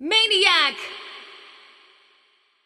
Maniac!